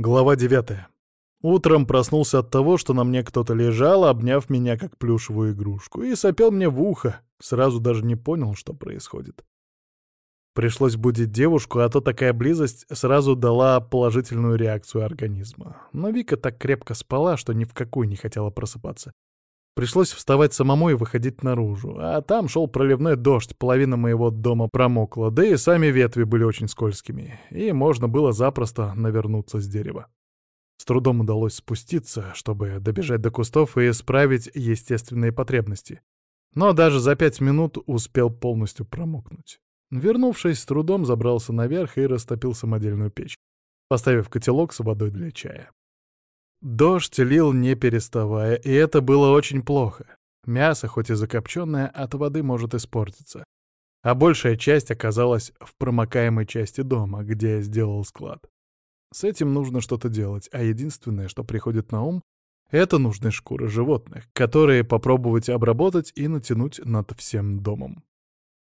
Глава 9. Утром проснулся от того, что на мне кто-то лежал, обняв меня как плюшевую игрушку, и сопел мне в ухо. Сразу даже не понял, что происходит. Пришлось будить девушку, а то такая близость сразу дала положительную реакцию организма. Но Вика так крепко спала, что ни в какую не хотела просыпаться. Пришлось вставать самому и выходить наружу. А там шел проливной дождь, половина моего дома промокла, да и сами ветви были очень скользкими, и можно было запросто навернуться с дерева. С трудом удалось спуститься, чтобы добежать до кустов и исправить естественные потребности. Но даже за пять минут успел полностью промокнуть. Вернувшись, с трудом забрался наверх и растопил самодельную печь, поставив котелок с водой для чая. Дождь лил не переставая, и это было очень плохо. Мясо, хоть и закопченное, от воды может испортиться. А большая часть оказалась в промокаемой части дома, где я сделал склад. С этим нужно что-то делать, а единственное, что приходит на ум, это нужны шкуры животных, которые попробовать обработать и натянуть над всем домом.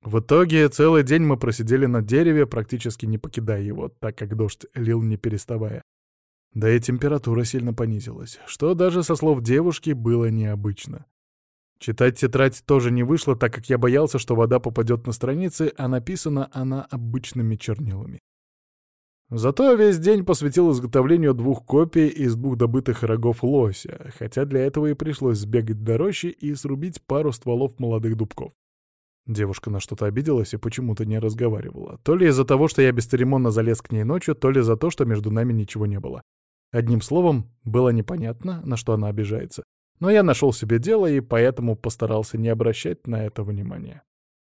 В итоге целый день мы просидели на дереве, практически не покидая его, так как дождь лил не переставая. Да и температура сильно понизилась, что даже со слов девушки было необычно. Читать тетрадь тоже не вышло, так как я боялся, что вода попадет на страницы, а написана она обычными чернилами. Зато весь день посвятил изготовлению двух копий из двух добытых рогов лося, хотя для этого и пришлось сбегать до рощи и срубить пару стволов молодых дубков. Девушка на что-то обиделась и почему-то не разговаривала. То ли из-за того, что я бесцеремонно залез к ней ночью, то ли за то, что между нами ничего не было. Одним словом, было непонятно, на что она обижается. Но я нашел себе дело и поэтому постарался не обращать на это внимания.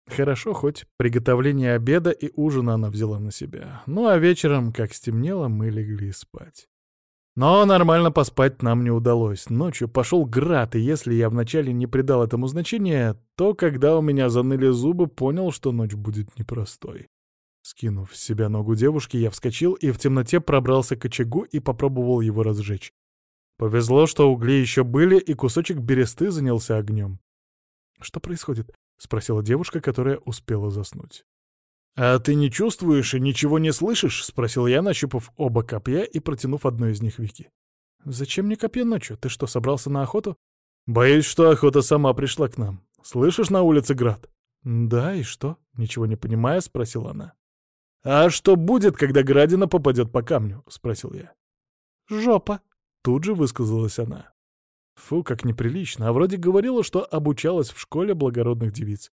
Хорошо, хоть приготовление обеда и ужина она взяла на себя. Ну а вечером, как стемнело, мы легли спать. Но нормально поспать нам не удалось. Ночью пошел град, и если я вначале не придал этому значения, то когда у меня заныли зубы, понял, что ночь будет непростой. Скинув с себя ногу девушки, я вскочил и в темноте пробрался к очагу и попробовал его разжечь. Повезло, что угли еще были, и кусочек бересты занялся огнем. «Что происходит?» — спросила девушка, которая успела заснуть. «А ты не чувствуешь и ничего не слышишь?» — спросил я, нащупав оба копья и протянув одно из них Вики. «Зачем мне копья ночью? Ты что, собрался на охоту?» «Боюсь, что охота сама пришла к нам. Слышишь на улице град?» «Да, и что?» — ничего не понимая, спросила она. «А что будет, когда градина попадет по камню?» — спросил я. «Жопа!» — тут же высказалась она. Фу, как неприлично, а вроде говорила, что обучалась в школе благородных девиц.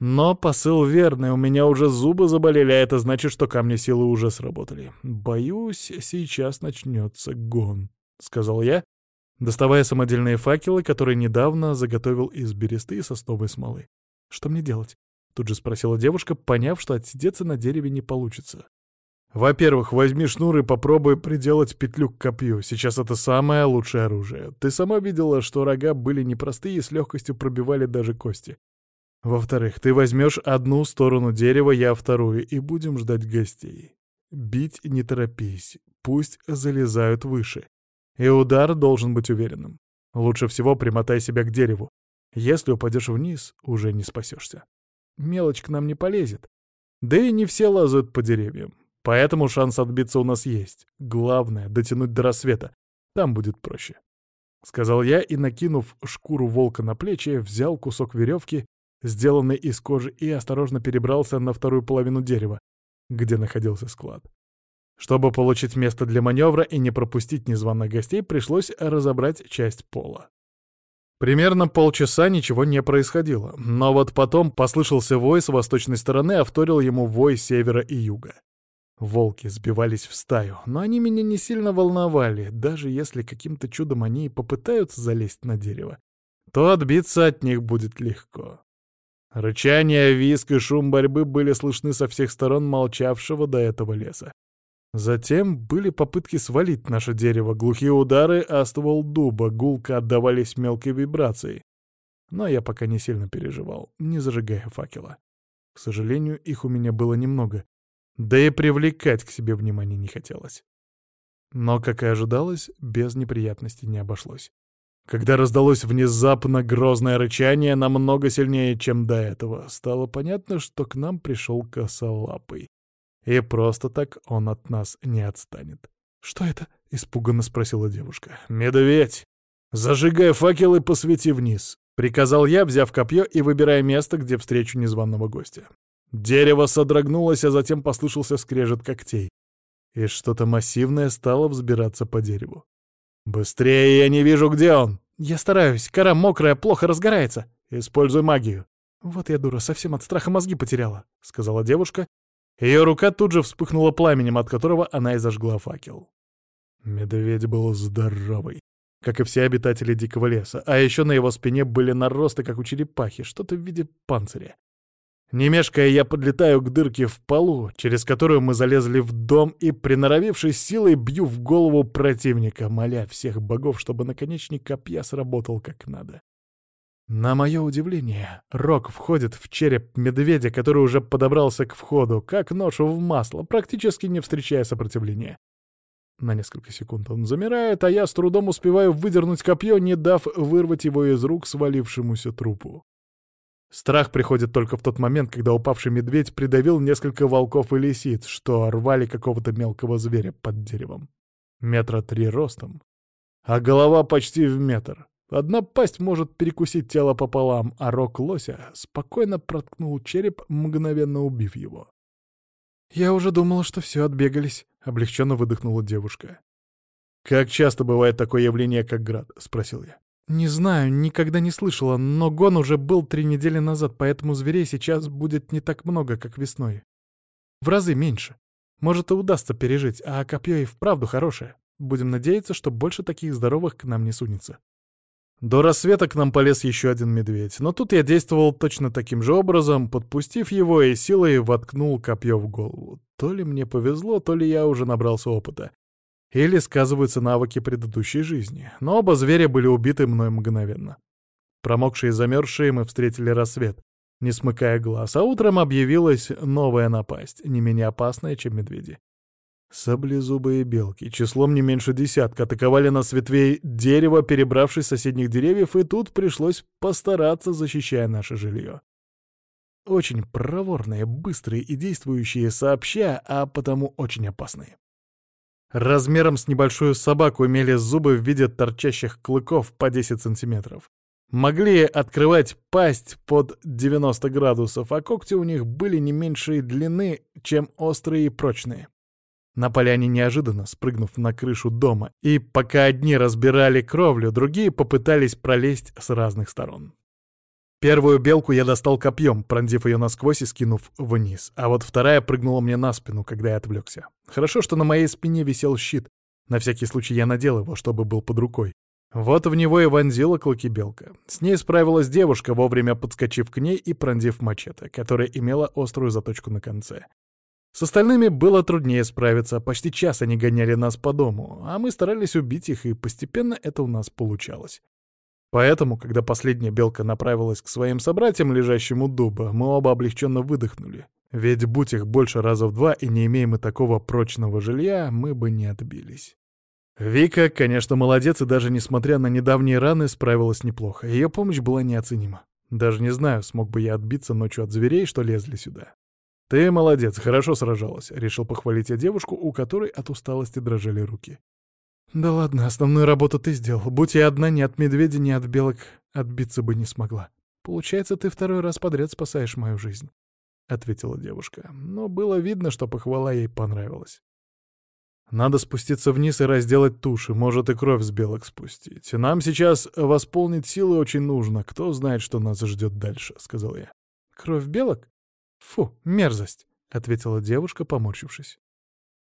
Но посыл верный, у меня уже зубы заболели, а это значит, что камни силы уже сработали. Боюсь, сейчас начнется гон, — сказал я, доставая самодельные факелы, которые недавно заготовил из бересты и сосновой смолы. Что мне делать? Тут же спросила девушка, поняв, что отсидеться на дереве не получится. «Во-первых, возьми шнур и попробуй приделать петлю к копью. Сейчас это самое лучшее оружие. Ты сама видела, что рога были непростые и с легкостью пробивали даже кости. Во-вторых, ты возьмешь одну сторону дерева, я вторую, и будем ждать гостей. Бить не торопись, пусть залезают выше. И удар должен быть уверенным. Лучше всего примотай себя к дереву. Если упадешь вниз, уже не спасешься. Мелочь к нам не полезет. Да и не все лазают по деревьям. Поэтому шанс отбиться у нас есть. Главное — дотянуть до рассвета. Там будет проще. Сказал я и, накинув шкуру волка на плечи, взял кусок веревки, сделанный из кожи, и осторожно перебрался на вторую половину дерева, где находился склад. Чтобы получить место для маневра и не пропустить незваных гостей, пришлось разобрать часть пола. Примерно полчаса ничего не происходило, но вот потом послышался вой с восточной стороны, а вторил ему вой севера и юга. Волки сбивались в стаю, но они меня не сильно волновали, даже если каким-то чудом они и попытаются залезть на дерево, то отбиться от них будет легко. Рычание, виск и шум борьбы были слышны со всех сторон молчавшего до этого леса. Затем были попытки свалить наше дерево, глухие удары, а ствол дуба гулко отдавались мелкой вибрацией. Но я пока не сильно переживал, не зажигая факела. К сожалению, их у меня было немного, да и привлекать к себе внимание не хотелось. Но, как и ожидалось, без неприятностей не обошлось. Когда раздалось внезапно грозное рычание, намного сильнее, чем до этого, стало понятно, что к нам пришел косолапый. И просто так он от нас не отстанет. «Что это?» — испуганно спросила девушка. «Медведь! Зажигай факел и посвети вниз!» — приказал я, взяв копье и выбирая место, где встречу незваного гостя. Дерево содрогнулось, а затем послышался скрежет когтей. И что-то массивное стало взбираться по дереву. «Быстрее, я не вижу, где он!» «Я стараюсь, кора мокрая, плохо разгорается!» «Используй магию!» «Вот я дура, совсем от страха мозги потеряла», — сказала девушка. Ее рука тут же вспыхнула пламенем, от которого она и зажгла факел. Медведь был здоровый, как и все обитатели дикого леса, а еще на его спине были наросты, как у черепахи, что-то в виде панциря. Не мешкая, я подлетаю к дырке в полу, через которую мы залезли в дом, и, приноровившись силой, бью в голову противника, моля всех богов, чтобы наконечник копья сработал как надо. На мое удивление, рог входит в череп медведя, который уже подобрался к входу, как нож в масло, практически не встречая сопротивления. На несколько секунд он замирает, а я с трудом успеваю выдернуть копье, не дав вырвать его из рук свалившемуся трупу. Страх приходит только в тот момент, когда упавший медведь придавил несколько волков и лисиц, что рвали какого-то мелкого зверя под деревом. Метра три ростом, а голова почти в метр. Одна пасть может перекусить тело пополам, а рог лося спокойно проткнул череп, мгновенно убив его. «Я уже думала, что все, отбегались», — облегченно выдохнула девушка. «Как часто бывает такое явление, как град?» — спросил я. «Не знаю, никогда не слышала, но гон уже был три недели назад, поэтому зверей сейчас будет не так много, как весной. В разы меньше. Может, и удастся пережить, а копье и вправду хорошее. Будем надеяться, что больше таких здоровых к нам не сунется». До рассвета к нам полез еще один медведь, но тут я действовал точно таким же образом, подпустив его и силой воткнул копье в голову. То ли мне повезло, то ли я уже набрался опыта. Или сказываются навыки предыдущей жизни. Но оба зверя были убиты мной мгновенно. Промокшие и замерзшие мы встретили рассвет, не смыкая глаз, а утром объявилась новая напасть, не менее опасная, чем медведи. Саблезубые белки, числом не меньше десятка, атаковали нас ветвей дерева, перебравшись с соседних деревьев, и тут пришлось постараться, защищая наше жилье. Очень проворные, быстрые и действующие сообща, а потому очень опасные. Размером с небольшую собаку имели зубы в виде торчащих клыков по 10 сантиметров. Могли открывать пасть под 90 градусов, а когти у них были не меньшей длины, чем острые и прочные. Напали они неожиданно, спрыгнув на крышу дома, и пока одни разбирали кровлю, другие попытались пролезть с разных сторон. Первую белку я достал копьем, пронзив ее насквозь и скинув вниз, а вот вторая прыгнула мне на спину, когда я отвлекся. Хорошо, что на моей спине висел щит. На всякий случай я надел его, чтобы был под рукой. Вот в него и вонзила клыки белка. С ней справилась девушка, вовремя подскочив к ней и пронзив мачете, которая имела острую заточку на конце. С остальными было труднее справиться, почти час они гоняли нас по дому, а мы старались убить их, и постепенно это у нас получалось. Поэтому, когда последняя белка направилась к своим собратьям, лежащим у дуба, мы оба облегченно выдохнули. Ведь будь их больше раза в два и не имеем мы такого прочного жилья, мы бы не отбились. Вика, конечно, молодец, и даже несмотря на недавние раны, справилась неплохо. Ее помощь была неоценима. Даже не знаю, смог бы я отбиться ночью от зверей, что лезли сюда. «Ты молодец, хорошо сражалась», — решил похвалить я девушку, у которой от усталости дрожали руки. «Да ладно, основную работу ты сделал. Будь я одна, ни от медведя, ни от белок отбиться бы не смогла. Получается, ты второй раз подряд спасаешь мою жизнь», — ответила девушка. Но было видно, что похвала ей понравилась. «Надо спуститься вниз и разделать туши, может и кровь с белок спустить. Нам сейчас восполнить силы очень нужно. Кто знает, что нас ждет дальше», — сказал я. «Кровь белок? Фу, мерзость», — ответила девушка, поморщившись.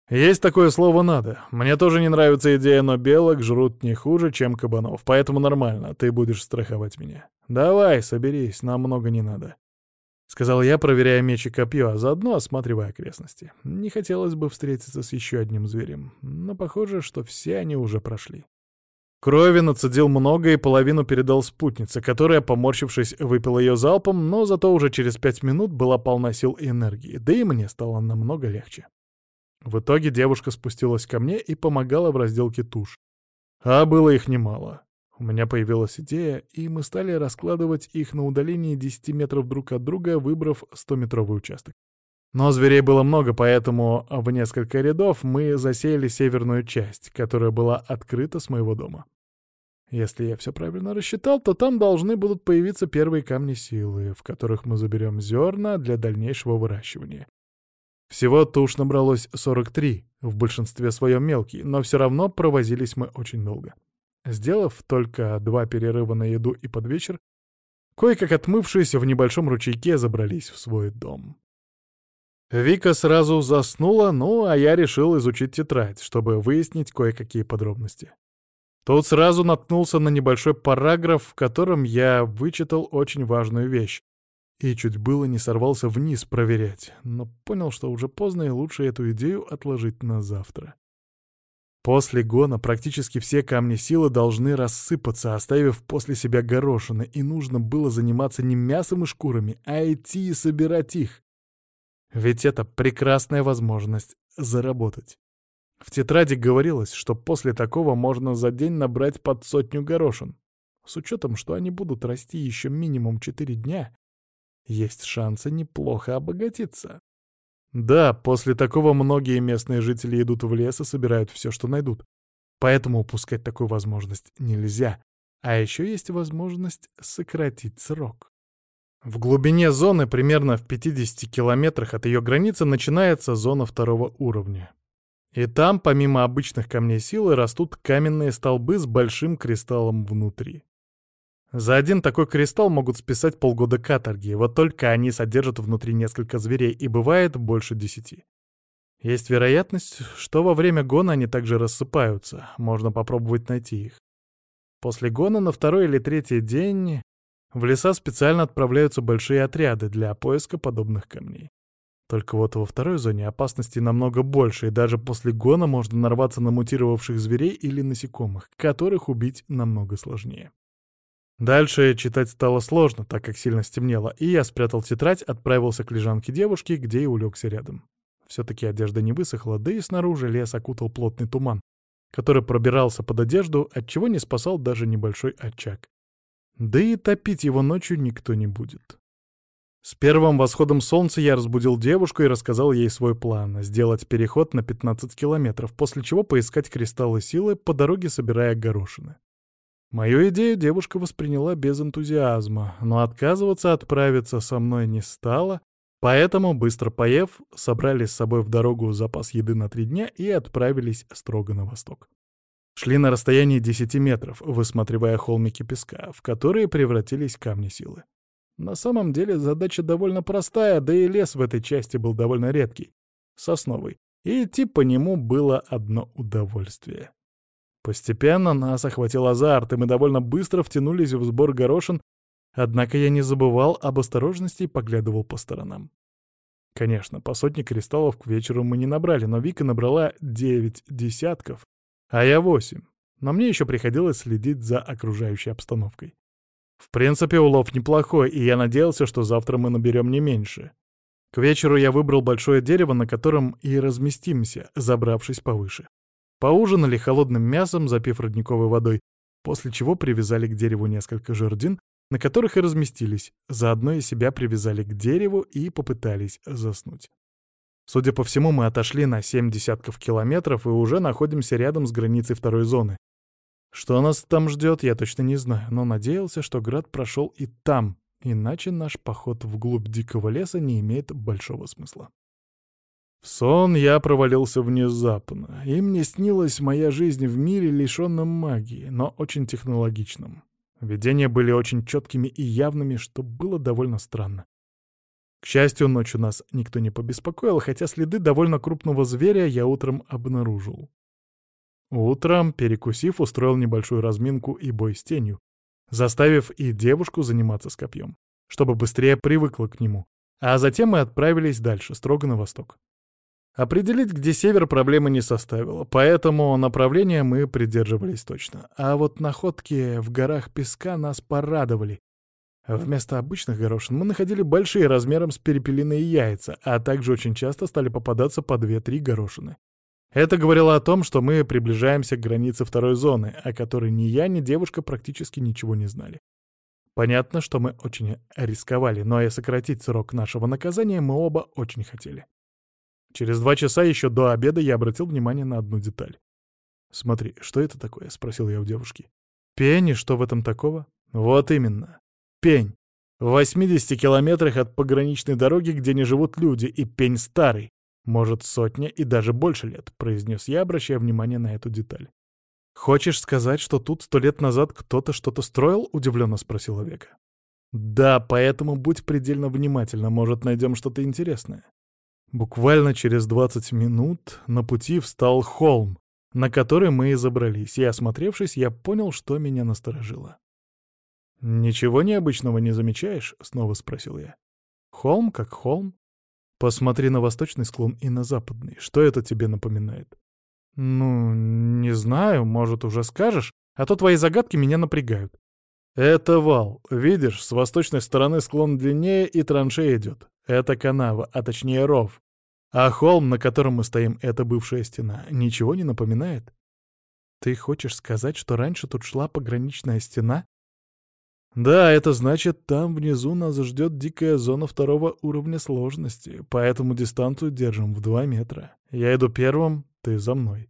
Есть такое слово «надо». Мне тоже не нравится идея, но белок жрут не хуже, чем кабанов, поэтому нормально, ты будешь страховать меня. Давай, соберись, нам много не надо. Сказал я, проверяя меч и копье, а заодно осматривая окрестности. Не хотелось бы встретиться с еще одним зверем, но похоже, что все они уже прошли. Крови нацедил много и половину передал спутнице, которая, поморщившись, выпила ее залпом, но зато уже через пять минут была полна сил и энергии, да и мне стало намного легче. В итоге девушка спустилась ко мне и помогала в разделке туш. А было их немало. У меня появилась идея, и мы стали раскладывать их на удалении 10 метров друг от друга, выбрав 100-метровый участок. Но зверей было много, поэтому в несколько рядов мы засеяли северную часть, которая была открыта с моего дома. Если я все правильно рассчитал, то там должны будут появиться первые камни силы, в которых мы заберем зерна для дальнейшего выращивания. Всего туш набралось 43, в большинстве своем мелкие, но все равно провозились мы очень долго. Сделав только два перерыва на еду и под вечер, кое-как отмывшись в небольшом ручейке, забрались в свой дом. Вика сразу заснула, ну а я решил изучить тетрадь, чтобы выяснить кое-какие подробности. Тут сразу наткнулся на небольшой параграф, в котором я вычитал очень важную вещь. И чуть было не сорвался вниз проверять, но понял, что уже поздно и лучше эту идею отложить на завтра. После гона практически все камни силы должны рассыпаться, оставив после себя горошины, и нужно было заниматься не мясом и шкурами, а идти и собирать их. Ведь это прекрасная возможность заработать. В тетради говорилось, что после такого можно за день набрать под сотню горошин. С учетом, что они будут расти еще минимум 4 дня, есть шансы неплохо обогатиться. Да, после такого многие местные жители идут в лес и собирают все, что найдут. Поэтому упускать такую возможность нельзя. А еще есть возможность сократить срок. В глубине зоны, примерно в 50 километрах от ее границы, начинается зона второго уровня. И там, помимо обычных камней силы, растут каменные столбы с большим кристаллом внутри. За один такой кристалл могут списать полгода каторги, вот только они содержат внутри несколько зверей, и бывает больше десяти. Есть вероятность, что во время гона они также рассыпаются, можно попробовать найти их. После гона на второй или третий день в леса специально отправляются большие отряды для поиска подобных камней. Только вот во второй зоне опасности намного больше, и даже после гона можно нарваться на мутировавших зверей или насекомых, которых убить намного сложнее. Дальше читать стало сложно, так как сильно стемнело, и я спрятал тетрадь, отправился к лежанке девушки, где и улегся рядом. Все-таки одежда не высохла, да и снаружи лес окутал плотный туман, который пробирался под одежду, отчего не спасал даже небольшой очаг. Да и топить его ночью никто не будет. С первым восходом солнца я разбудил девушку и рассказал ей свой план — сделать переход на 15 километров, после чего поискать кристаллы силы, по дороге собирая горошины. Мою идею девушка восприняла без энтузиазма, но отказываться отправиться со мной не стала, поэтому, быстро поев, собрали с собой в дорогу запас еды на три дня и отправились строго на восток. Шли на расстоянии 10 метров, высматривая холмики песка, в которые превратились камни силы. На самом деле задача довольно простая, да и лес в этой части был довольно редкий, сосновый, и идти по нему было одно удовольствие. Постепенно нас охватил азарт, и мы довольно быстро втянулись в сбор горошин, однако я не забывал об осторожности и поглядывал по сторонам. Конечно, по сотне кристаллов к вечеру мы не набрали, но Вика набрала девять десятков, а я восемь. Но мне еще приходилось следить за окружающей обстановкой. В принципе, улов неплохой, и я надеялся, что завтра мы наберем не меньше. К вечеру я выбрал большое дерево, на котором и разместимся, забравшись повыше. Поужинали холодным мясом, запив родниковой водой, после чего привязали к дереву несколько жердин, на которых и разместились, заодно и себя привязали к дереву и попытались заснуть. Судя по всему, мы отошли на семь десятков километров и уже находимся рядом с границей второй зоны. Что нас там ждет, я точно не знаю, но надеялся, что град прошел и там, иначе наш поход вглубь дикого леса не имеет большого смысла. В сон я провалился внезапно, и мне снилась моя жизнь в мире, лишенном магии, но очень технологичном. Видения были очень четкими и явными, что было довольно странно. К счастью, ночью нас никто не побеспокоил, хотя следы довольно крупного зверя я утром обнаружил. Утром, перекусив, устроил небольшую разминку и бой с тенью, заставив и девушку заниматься с копьем, чтобы быстрее привыкла к нему, а затем мы отправились дальше, строго на восток. Определить, где север, проблемы не составило, поэтому направления мы придерживались точно. А вот находки в горах песка нас порадовали, Вместо обычных горошин мы находили большие размером с перепелиные яйца, а также очень часто стали попадаться по 2-3 горошины. Это говорило о том, что мы приближаемся к границе второй зоны, о которой ни я, ни девушка практически ничего не знали. Понятно, что мы очень рисковали, но и сократить срок нашего наказания мы оба очень хотели. Через два часа еще до обеда я обратил внимание на одну деталь. «Смотри, что это такое?» — спросил я у девушки. «Пень, и что в этом такого?» «Вот именно. Пень. В 80 километрах от пограничной дороги, где не живут люди, и пень старый. Может, сотня и даже больше лет», — произнес я, обращая внимание на эту деталь. «Хочешь сказать, что тут сто лет назад кто-то что-то строил?» — удивленно спросила Века. «Да, поэтому будь предельно внимательна, может, найдем что-то интересное». Буквально через 20 минут на пути встал холм, на который мы и забрались, и, осмотревшись, я понял, что меня насторожило. «Ничего необычного не замечаешь?» — снова спросил я. «Холм как холм. Посмотри на восточный склон и на западный. Что это тебе напоминает?» «Ну, не знаю, может, уже скажешь, а то твои загадки меня напрягают». «Это вал. Видишь, с восточной стороны склон длиннее и траншея идет. Это канава, а точнее ров. А холм, на котором мы стоим, — это бывшая стена. Ничего не напоминает?» «Ты хочешь сказать, что раньше тут шла пограничная стена?» «Да, это значит, там внизу нас ждет дикая зона второго уровня сложности, поэтому дистанцию держим в два метра. Я иду первым, ты за мной.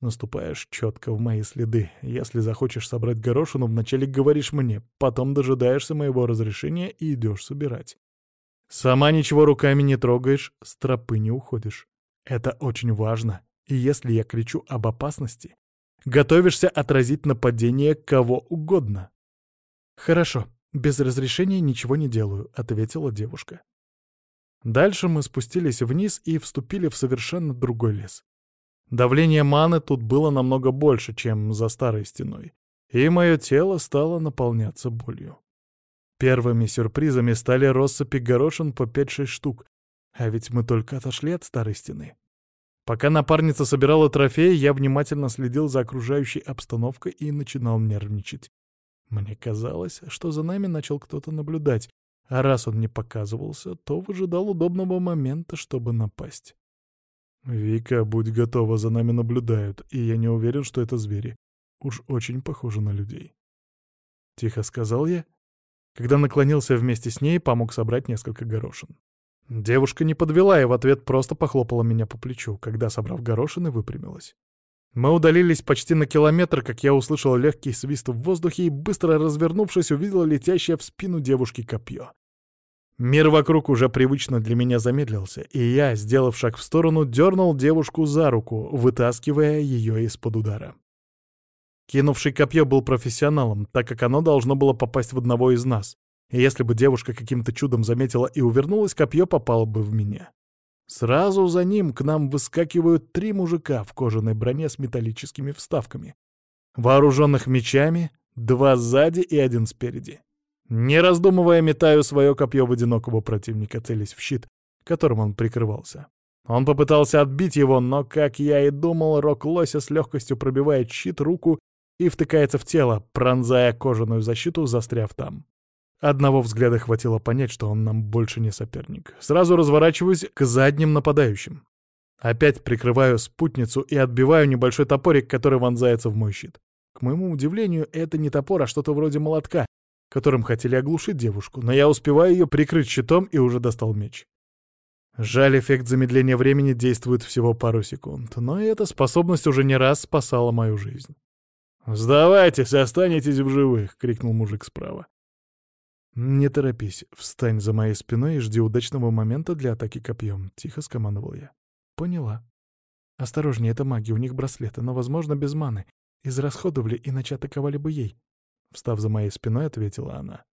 Наступаешь четко в мои следы. Если захочешь собрать горошину, вначале говоришь мне, потом дожидаешься моего разрешения и идешь собирать. Сама ничего руками не трогаешь, с тропы не уходишь. Это очень важно. И если я кричу об опасности, готовишься отразить нападение кого угодно. «Хорошо, без разрешения ничего не делаю», — ответила девушка. Дальше мы спустились вниз и вступили в совершенно другой лес. Давление маны тут было намного больше, чем за старой стеной, и мое тело стало наполняться болью. Первыми сюрпризами стали россыпи горошин по 5-6 штук, а ведь мы только отошли от старой стены. Пока напарница собирала трофеи, я внимательно следил за окружающей обстановкой и начинал нервничать. Мне казалось, что за нами начал кто-то наблюдать, а раз он не показывался, то выжидал удобного момента, чтобы напасть. «Вика, будь готова, за нами наблюдают, и я не уверен, что это звери. Уж очень похожи на людей». Тихо сказал я, когда наклонился вместе с ней, помог собрать несколько горошин. Девушка не подвела и в ответ просто похлопала меня по плечу, когда, собрав горошины, выпрямилась. Мы удалились почти на километр, как я услышал легкий свист в воздухе и, быстро развернувшись, увидел летящее в спину девушки копье. Мир вокруг уже привычно для меня замедлился, и я, сделав шаг в сторону, дернул девушку за руку, вытаскивая ее из-под удара. Кинувший копье был профессионалом, так как оно должно было попасть в одного из нас, и если бы девушка каким-то чудом заметила и увернулась, копье попало бы в меня. Сразу за ним к нам выскакивают три мужика в кожаной броне с металлическими вставками, вооруженных мечами, два сзади и один спереди. Не раздумывая, метаю свое копье в одинокого противника, целясь в щит, которым он прикрывался. Он попытался отбить его, но, как я и думал, рог лося с легкостью пробивает щит, руку и втыкается в тело, пронзая кожаную защиту, застряв там. Одного взгляда хватило понять, что он нам больше не соперник. Сразу разворачиваюсь к задним нападающим. Опять прикрываю спутницу и отбиваю небольшой топорик, который вонзается в мой щит. К моему удивлению, это не топор, а что-то вроде молотка, которым хотели оглушить девушку, но я успеваю ее прикрыть щитом и уже достал меч. Жаль, эффект замедления времени действует всего пару секунд, но эта способность уже не раз спасала мою жизнь. «Сдавайтесь, останетесь в живых!» — крикнул мужик справа. «Не торопись, встань за моей спиной и жди удачного момента для атаки копьем», — тихо скомандовал я. «Поняла. Осторожнее, это маги, у них браслеты, но, возможно, без маны. Израсходовали, иначе атаковали бы ей». Встав за моей спиной, ответила она.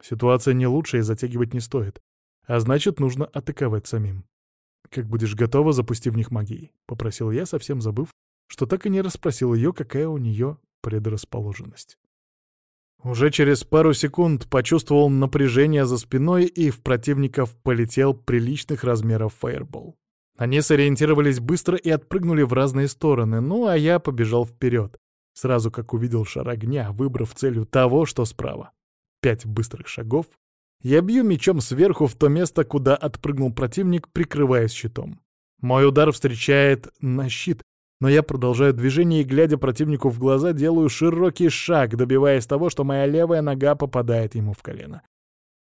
«Ситуация не лучшая и затягивать не стоит. А значит, нужно атаковать самим. Как будешь готова, запусти в них магией», — попросил я, совсем забыв, что так и не расспросил ее, какая у нее предрасположенность. Уже через пару секунд почувствовал напряжение за спиной, и в противников полетел приличных размеров фаербол. Они сориентировались быстро и отпрыгнули в разные стороны, ну а я побежал вперед, сразу как увидел шар огня, выбрав целью того, что справа. Пять быстрых шагов. Я бью мечом сверху в то место, куда отпрыгнул противник, прикрываясь щитом. Мой удар встречает на щит, Но я продолжаю движение и, глядя противнику в глаза, делаю широкий шаг, добиваясь того, что моя левая нога попадает ему в колено.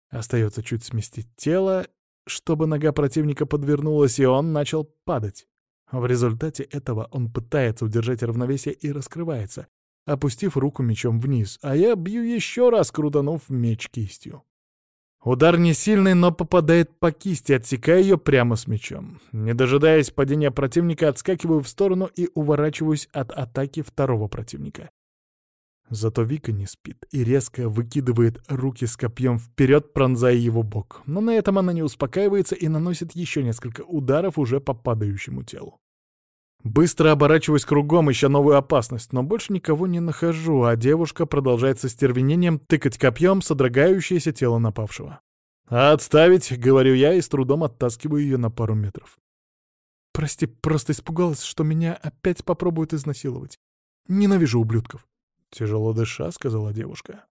Остается чуть сместить тело, чтобы нога противника подвернулась, и он начал падать. В результате этого он пытается удержать равновесие и раскрывается, опустив руку мечом вниз, а я бью еще раз, крутанув меч кистью. Удар не сильный, но попадает по кисти, отсекая ее прямо с мечом. Не дожидаясь падения противника, отскакиваю в сторону и уворачиваюсь от атаки второго противника. Зато Вика не спит и резко выкидывает руки с копьем вперед, пронзая его бок. Но на этом она не успокаивается и наносит еще несколько ударов уже по падающему телу. Быстро оборачиваюсь кругом, ища новую опасность, но больше никого не нахожу, а девушка продолжает со стервенением тыкать копьем содрогающееся тело напавшего. «Отставить!» — говорю я и с трудом оттаскиваю ее на пару метров. «Прости, просто испугалась, что меня опять попробуют изнасиловать. Ненавижу ублюдков». «Тяжело дыша», — сказала девушка.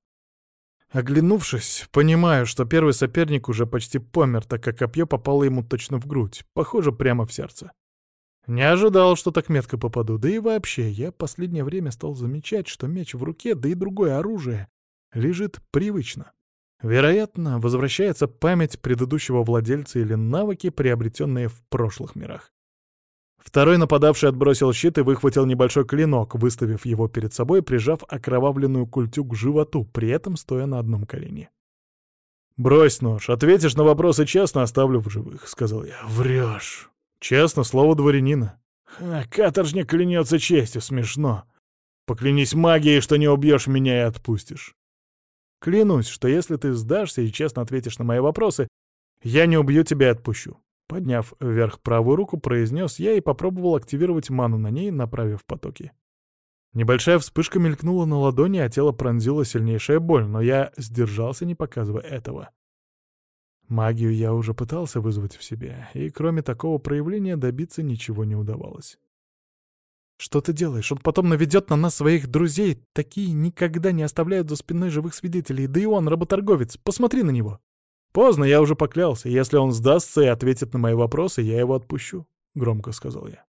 Оглянувшись, понимаю, что первый соперник уже почти помер, так как копье попало ему точно в грудь, похоже, прямо в сердце. Не ожидал, что так метко попаду, да и вообще, я последнее время стал замечать, что меч в руке, да и другое оружие, лежит привычно. Вероятно, возвращается память предыдущего владельца или навыки, приобретенные в прошлых мирах. Второй нападавший отбросил щит и выхватил небольшой клинок, выставив его перед собой, прижав окровавленную культю к животу, при этом стоя на одном колене. «Брось нож, ответишь на вопросы честно, оставлю в живых», — сказал я. «Врешь». Честно, слово дворянина. Ха, каторжник клянется честью, смешно. Поклянись магией, что не убьешь меня и отпустишь. Клянусь, что если ты сдашься и честно ответишь на мои вопросы, я не убью тебя и отпущу. Подняв вверх правую руку, произнес я и попробовал активировать ману на ней, направив потоки. Небольшая вспышка мелькнула на ладони, а тело пронзила сильнейшая боль, но я сдержался, не показывая этого. Магию я уже пытался вызвать в себе, и кроме такого проявления добиться ничего не удавалось. «Что ты делаешь? Он потом наведет на нас своих друзей. Такие никогда не оставляют за спиной живых свидетелей. Да и он, работорговец. Посмотри на него». «Поздно, я уже поклялся. Если он сдастся и ответит на мои вопросы, я его отпущу», — громко сказал я.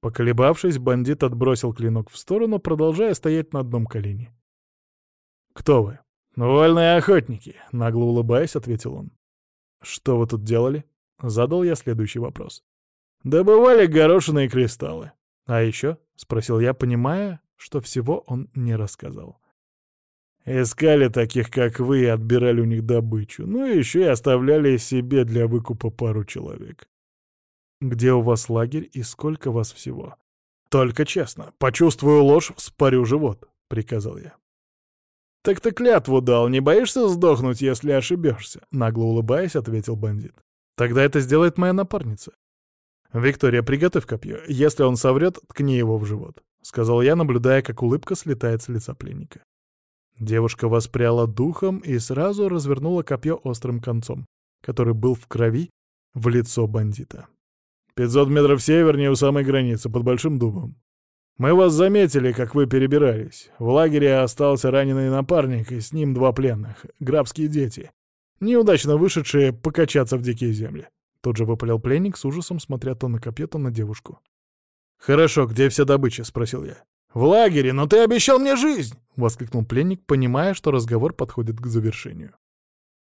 Поколебавшись, бандит отбросил клинок в сторону, продолжая стоять на одном колене. «Кто вы?» «Вольные охотники», — нагло улыбаясь, ответил он. «Что вы тут делали?» — задал я следующий вопрос. «Добывали горошины кристаллы». «А еще?» — спросил я, понимая, что всего он не рассказал. «Искали таких, как вы, и отбирали у них добычу, ну и еще и оставляли себе для выкупа пару человек». «Где у вас лагерь и сколько вас всего?» «Только честно. Почувствую ложь, вспорю живот», — приказал я. «Так ты клятву дал, не боишься сдохнуть, если ошибешься?» Нагло улыбаясь, ответил бандит. «Тогда это сделает моя напарница». «Виктория, приготовь копье. Если он соврет, ткни его в живот», — сказал я, наблюдая, как улыбка слетает с лица пленника. Девушка воспряла духом и сразу развернула копье острым концом, который был в крови, в лицо бандита. «Пятьсот метров севернее у самой границы, под Большим дубом. Мы вас заметили, как вы перебирались. В лагере остался раненый напарник, и с ним два пленных, грабские дети, неудачно вышедшие покачаться в дикие земли. Тут же выпалил пленник с ужасом, смотря то на копье, то на девушку. «Хорошо, где вся добыча?» — спросил я. «В лагере, но ты обещал мне жизнь!» — воскликнул пленник, понимая, что разговор подходит к завершению.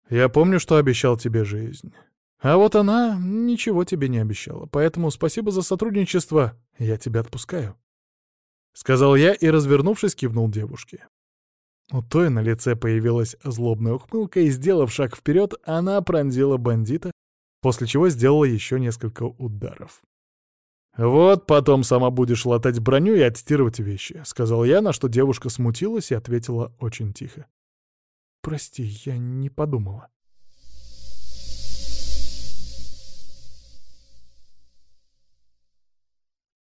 «Я помню, что обещал тебе жизнь. А вот она ничего тебе не обещала, поэтому спасибо за сотрудничество, я тебя отпускаю». — сказал я и, развернувшись, кивнул девушке. У той на лице появилась злобная ухмылка, и, сделав шаг вперед, она пронзила бандита, после чего сделала еще несколько ударов. «Вот потом сама будешь латать броню и отстирывать вещи», — сказал я, на что девушка смутилась и ответила очень тихо. «Прости, я не подумала».